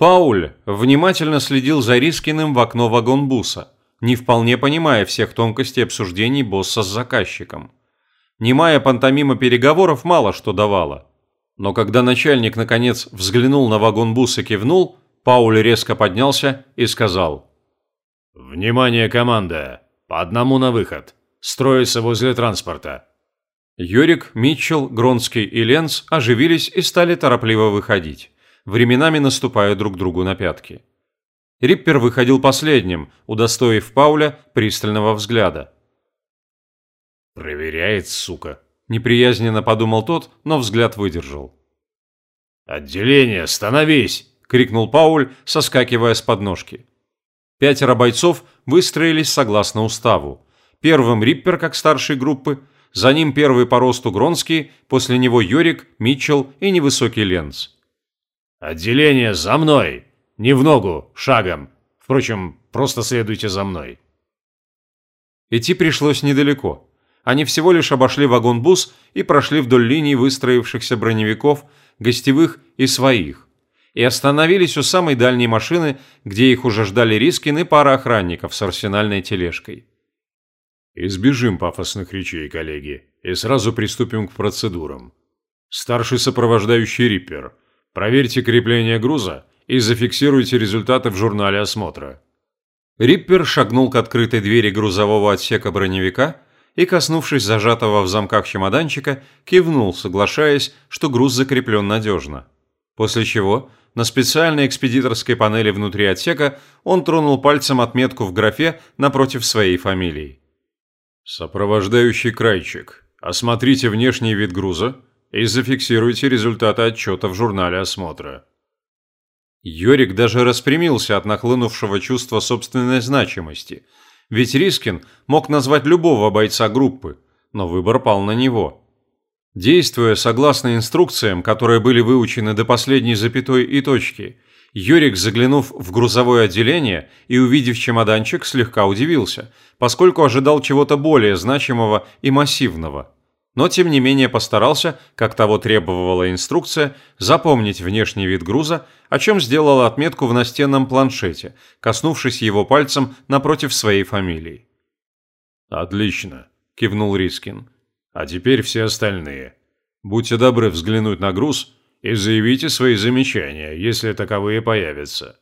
Пауль внимательно следил за Рискиным в окно вагонбуса, не вполне понимая всех тонкостей обсуждений босса с заказчиком. Немая пантомима переговоров мало что давала. Но когда начальник, наконец, взглянул на вагонбус и кивнул, Пауль резко поднялся и сказал. «Внимание, команда! По одному на выход. Строиться возле транспорта». Юрик, Митчелл, Гронский и Ленц оживились и стали торопливо выходить временами наступая друг другу на пятки. Риппер выходил последним, удостоив Пауля пристального взгляда. «Проверяет, сука», – неприязненно подумал тот, но взгляд выдержал. «Отделение, становись!» – крикнул Пауль, соскакивая с подножки. Пятеро бойцов выстроились согласно уставу. Первым Риппер как старший группы, за ним первый по росту Гронский, после него Йорик, Митчелл и невысокий Ленц. «Отделение за мной! Не в ногу, шагом! Впрочем, просто следуйте за мной!» Идти пришлось недалеко. Они всего лишь обошли вагон-бус и прошли вдоль линий выстроившихся броневиков, гостевых и своих, и остановились у самой дальней машины, где их уже ждали Рискин и пара охранников с арсенальной тележкой. «Избежим пафосных речей, коллеги, и сразу приступим к процедурам. Старший сопровождающий Риппер – Проверьте крепление груза и зафиксируйте результаты в журнале осмотра». Риппер шагнул к открытой двери грузового отсека броневика и, коснувшись зажатого в замках чемоданчика, кивнул, соглашаясь, что груз закреплен надежно. После чего на специальной экспедиторской панели внутри отсека он тронул пальцем отметку в графе напротив своей фамилии. «Сопровождающий крайчик. Осмотрите внешний вид груза, и зафиксируйте результаты отчета в журнале осмотра». Йорик даже распрямился от нахлынувшего чувства собственной значимости, ведь Рискин мог назвать любого бойца группы, но выбор пал на него. Действуя согласно инструкциям, которые были выучены до последней запятой и точки, Юрик, заглянув в грузовое отделение и увидев чемоданчик, слегка удивился, поскольку ожидал чего-то более значимого и массивного но тем не менее постарался, как того требовала инструкция, запомнить внешний вид груза, о чем сделал отметку в настенном планшете, коснувшись его пальцем напротив своей фамилии. «Отлично», – кивнул Рискин. «А теперь все остальные. Будьте добры взглянуть на груз и заявите свои замечания, если таковые появятся».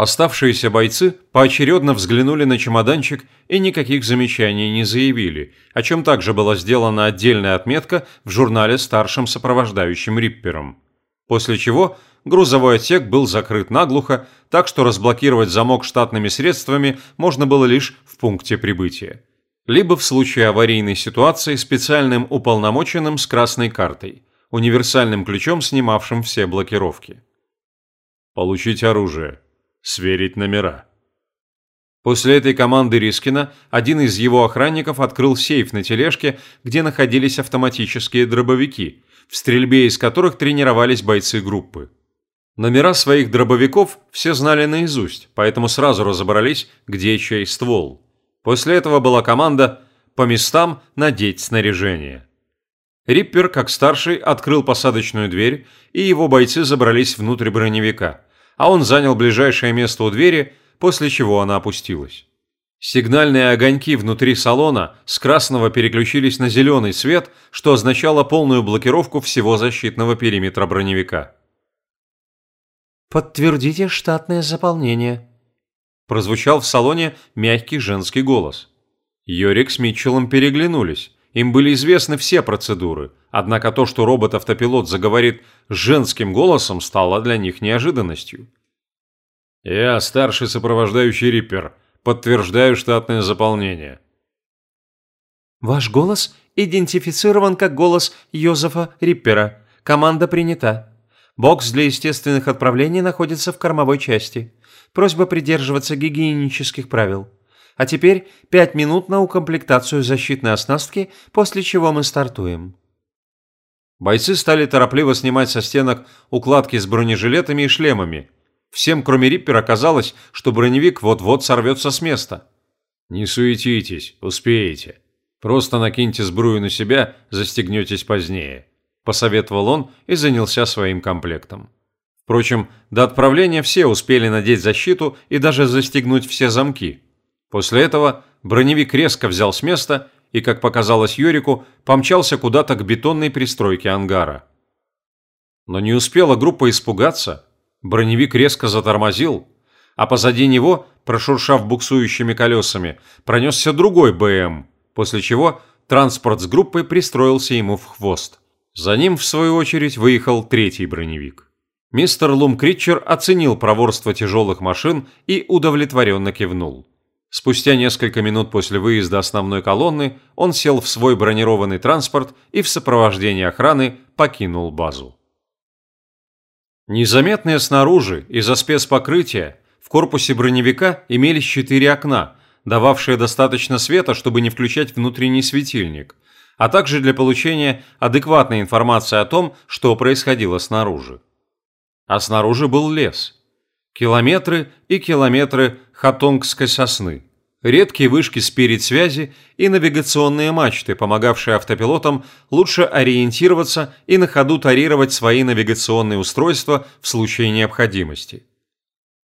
Оставшиеся бойцы поочередно взглянули на чемоданчик и никаких замечаний не заявили, о чем также была сделана отдельная отметка в журнале старшим сопровождающим Риппером. После чего грузовой отсек был закрыт наглухо, так что разблокировать замок штатными средствами можно было лишь в пункте прибытия. Либо в случае аварийной ситуации специальным уполномоченным с красной картой, универсальным ключом, снимавшим все блокировки. «Получить оружие», Сверить номера. После этой команды Рискина один из его охранников открыл сейф на тележке, где находились автоматические дробовики, в стрельбе из которых тренировались бойцы группы. Номера своих дробовиков все знали наизусть, поэтому сразу разобрались, где чей ствол. После этого была команда «по местам надеть снаряжение». Риппер, как старший, открыл посадочную дверь, и его бойцы забрались внутрь броневика – а он занял ближайшее место у двери, после чего она опустилась. Сигнальные огоньки внутри салона с красного переключились на зеленый свет, что означало полную блокировку всего защитного периметра броневика. «Подтвердите штатное заполнение», – прозвучал в салоне мягкий женский голос. Йорик с Митчеллом переглянулись. Им были известны все процедуры, однако то, что робот-автопилот заговорит женским голосом, стало для них неожиданностью. «Я старший сопровождающий Риппер. Подтверждаю штатное заполнение». «Ваш голос идентифицирован как голос Йозефа Риппера. Команда принята. Бокс для естественных отправлений находится в кормовой части. Просьба придерживаться гигиенических правил». А теперь пять минут на укомплектацию защитной оснастки, после чего мы стартуем». Бойцы стали торопливо снимать со стенок укладки с бронежилетами и шлемами. Всем, кроме Риппера, казалось, что броневик вот-вот сорвется с места. «Не суетитесь, успеете. Просто накиньте сбрую на себя, застегнетесь позднее», – посоветовал он и занялся своим комплектом. Впрочем, до отправления все успели надеть защиту и даже застегнуть все замки. После этого броневик резко взял с места и, как показалось Юрику, помчался куда-то к бетонной пристройке ангара. Но не успела группа испугаться. Броневик резко затормозил, а позади него, прошуршав буксующими колесами, пронесся другой БМ, после чего транспорт с группой пристроился ему в хвост. За ним, в свою очередь, выехал третий броневик. Мистер Лум Критчер оценил проворство тяжелых машин и удовлетворенно кивнул. Спустя несколько минут после выезда основной колонны он сел в свой бронированный транспорт и в сопровождении охраны покинул базу. Незаметные снаружи из-за спецпокрытия в корпусе броневика имелись четыре окна, дававшие достаточно света, чтобы не включать внутренний светильник, а также для получения адекватной информации о том, что происходило снаружи а снаружи был лес. Километры и километры хатонгской сосны, редкие вышки спирит-связи и навигационные мачты, помогавшие автопилотам лучше ориентироваться и на ходу тарировать свои навигационные устройства в случае необходимости.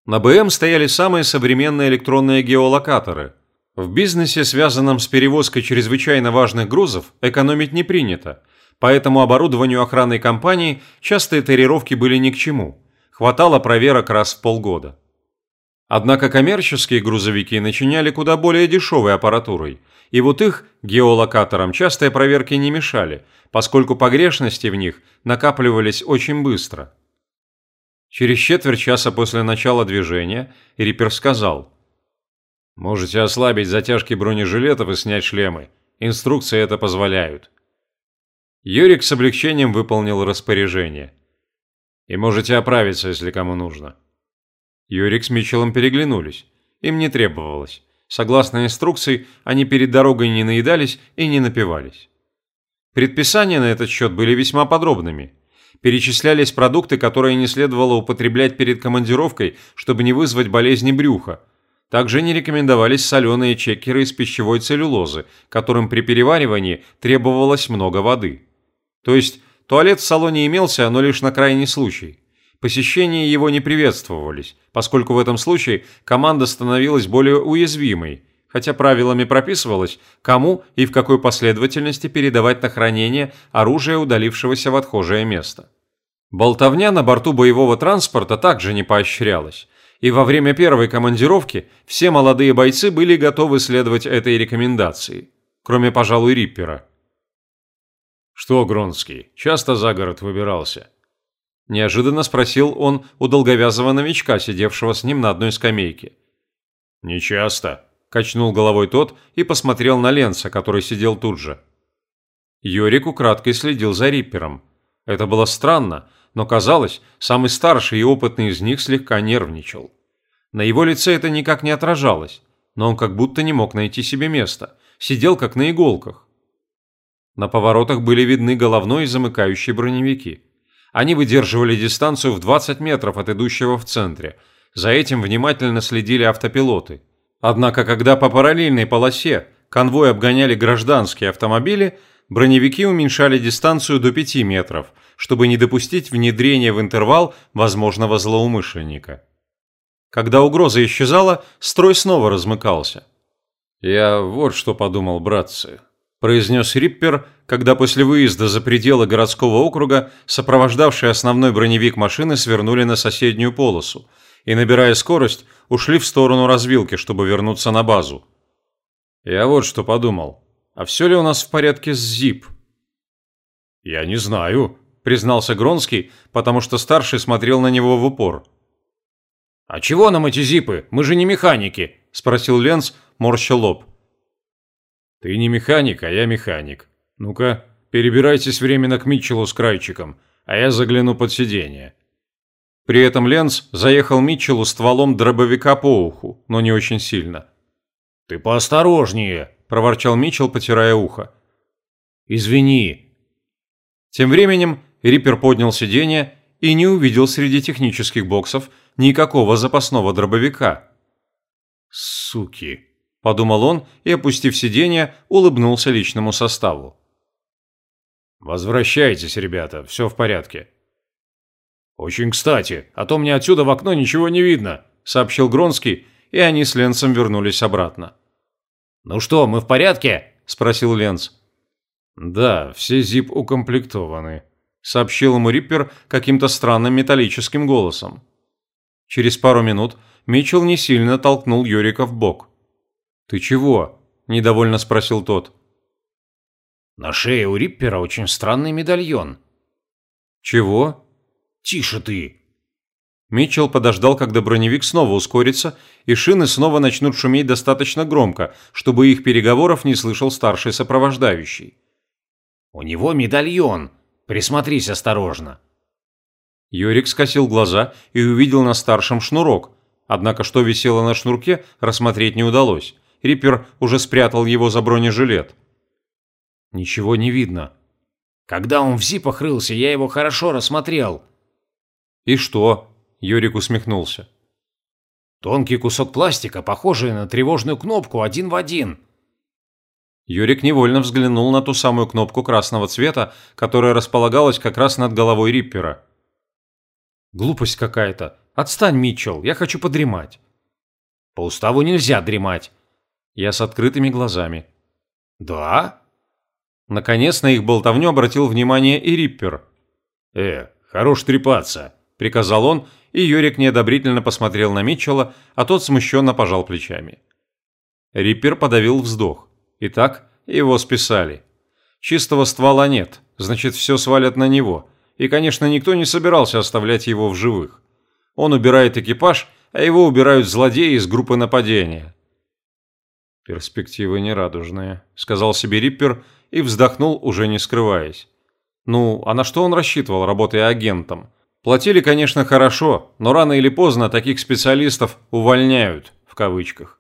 На БМ стояли самые современные электронные геолокаторы. В бизнесе, связанном с перевозкой чрезвычайно важных грузов, экономить не принято, Поэтому оборудованию охранной компании частые тарировки были ни к чему. Хватало проверок раз в полгода. Однако коммерческие грузовики начиняли куда более дешевой аппаратурой, и вот их геолокаторам частые проверки не мешали, поскольку погрешности в них накапливались очень быстро. Через четверть часа после начала движения Риппер сказал «Можете ослабить затяжки бронежилетов и снять шлемы. Инструкции это позволяют». Юрик с облегчением выполнил распоряжение. «И можете оправиться, если кому нужно». Юрик с Митчеллом переглянулись. Им не требовалось. Согласно инструкции, они перед дорогой не наедались и не напивались. Предписания на этот счет были весьма подробными. Перечислялись продукты, которые не следовало употреблять перед командировкой, чтобы не вызвать болезни брюха. Также не рекомендовались соленые чекеры из пищевой целлюлозы, которым при переваривании требовалось много воды. То есть туалет в салоне имелся, но лишь на крайний случай. Посещения его не приветствовались, поскольку в этом случае команда становилась более уязвимой, хотя правилами прописывалось, кому и в какой последовательности передавать на хранение оружие удалившегося в отхожее место. Болтовня на борту боевого транспорта также не поощрялась, и во время первой командировки все молодые бойцы были готовы следовать этой рекомендации, кроме, пожалуй, Риппера – «Что, Гронский, часто за город выбирался?» Неожиданно спросил он у долговязого новичка, сидевшего с ним на одной скамейке. «Не часто», – качнул головой тот и посмотрел на Ленца, который сидел тут же. Йорик украдкой следил за Риппером. Это было странно, но казалось, самый старший и опытный из них слегка нервничал. На его лице это никак не отражалось, но он как будто не мог найти себе места, сидел как на иголках. На поворотах были видны головной и замыкающие броневики. Они выдерживали дистанцию в 20 метров от идущего в центре. За этим внимательно следили автопилоты. Однако, когда по параллельной полосе конвой обгоняли гражданские автомобили, броневики уменьшали дистанцию до 5 метров, чтобы не допустить внедрения в интервал возможного злоумышленника. Когда угроза исчезала, строй снова размыкался. Я вот что подумал, братцы произнес Риппер, когда после выезда за пределы городского округа сопровождавший основной броневик машины свернули на соседнюю полосу и, набирая скорость, ушли в сторону развилки, чтобы вернуться на базу. Я вот что подумал. А все ли у нас в порядке с ЗИП? Я не знаю, признался Гронский, потому что старший смотрел на него в упор. «А чего нам эти зипы? Мы же не механики!» – спросил Ленц, морща лоб. «Ты не механик, а я механик. Ну-ка, перебирайтесь временно к Митчеллу с крайчиком, а я загляну под сиденье». При этом Ленц заехал Митчеллу стволом дробовика по уху, но не очень сильно. «Ты поосторожнее», – проворчал Митчелл, потирая ухо. «Извини». Тем временем Риппер поднял сиденье и не увидел среди технических боксов никакого запасного дробовика. «Суки!» – подумал он и, опустив сиденье, улыбнулся личному составу. «Возвращайтесь, ребята, все в порядке». «Очень кстати, а то мне отсюда в окно ничего не видно», – сообщил Гронский, и они с Ленцем вернулись обратно. «Ну что, мы в порядке?» – спросил Ленц. «Да, все зип укомплектованы», – сообщил ему Риппер каким-то странным металлическим голосом. Через пару минут Митчелл не сильно толкнул Юрика в бок. «Ты чего?» – недовольно спросил тот. «На шее у Риппера очень странный медальон». «Чего?» «Тише ты!» Митчелл подождал, когда броневик снова ускорится, и шины снова начнут шуметь достаточно громко, чтобы их переговоров не слышал старший сопровождающий. «У него медальон. Присмотрись осторожно». Юрик скосил глаза и увидел на старшем шнурок. Однако что висело на шнурке, рассмотреть не удалось. Риппер уже спрятал его за бронежилет. «Ничего не видно». «Когда он в зипах рылся, я его хорошо рассмотрел». «И что?» – Юрик усмехнулся. «Тонкий кусок пластика, похожий на тревожную кнопку один в один». Юрик невольно взглянул на ту самую кнопку красного цвета, которая располагалась как раз над головой Риппера. «Глупость какая-то. Отстань, Митчелл, я хочу подремать». «По уставу нельзя дремать». Я с открытыми глазами. «Да?» Наконец на их болтовню обратил внимание и Риппер. «Э, хорош трепаться», – приказал он, и Юрик неодобрительно посмотрел на Митчелла, а тот смущенно пожал плечами. Риппер подавил вздох. Итак, его списали. Чистого ствола нет, значит, все свалят на него. И, конечно, никто не собирался оставлять его в живых. Он убирает экипаж, а его убирают злодеи из группы нападения. «Перспективы нерадужные», — сказал себе Риппер и вздохнул, уже не скрываясь. Ну, а на что он рассчитывал, работая агентом? Платили, конечно, хорошо, но рано или поздно таких специалистов «увольняют», в кавычках.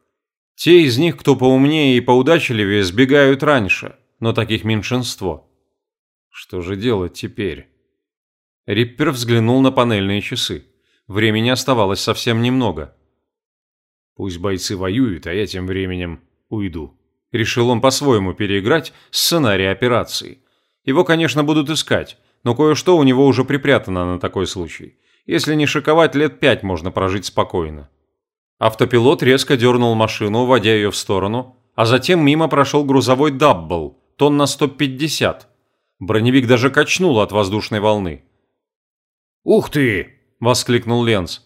Те из них, кто поумнее и поудачливее, сбегают раньше, но таких меньшинство. Что же делать теперь? Риппер взглянул на панельные часы. Времени оставалось совсем немного. Пусть бойцы воюют, а я тем временем уйду. Решил он по-своему переиграть сценарий операции. Его, конечно, будут искать, но кое-что у него уже припрятано на такой случай. Если не шиковать, лет пять можно прожить спокойно. Автопилот резко дернул машину, уводя ее в сторону, а затем мимо прошел грузовой даббл, тонн на 150. Броневик даже качнул от воздушной волны. «Ух ты!» – воскликнул Ленц.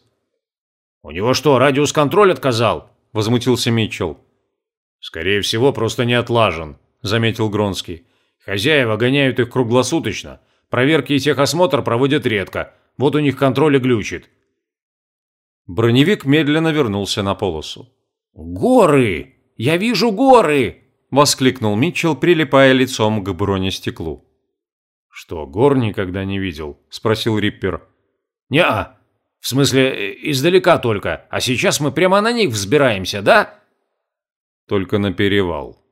«У него что, радиус-контроль отказал?» – возмутился Митчелл. «Скорее всего, просто не отлажен», – заметил Гронский. «Хозяева гоняют их круглосуточно. Проверки и техосмотр проводят редко. Вот у них контроль и глючит. Броневик медленно вернулся на полосу. «Горы! Я вижу горы!» – воскликнул Митчелл, прилипая лицом к бронестеклу. «Что, гор никогда не видел?» – спросил Риппер. «Не-а. В смысле, издалека только. А сейчас мы прямо на них взбираемся, да?» «Только на перевал»,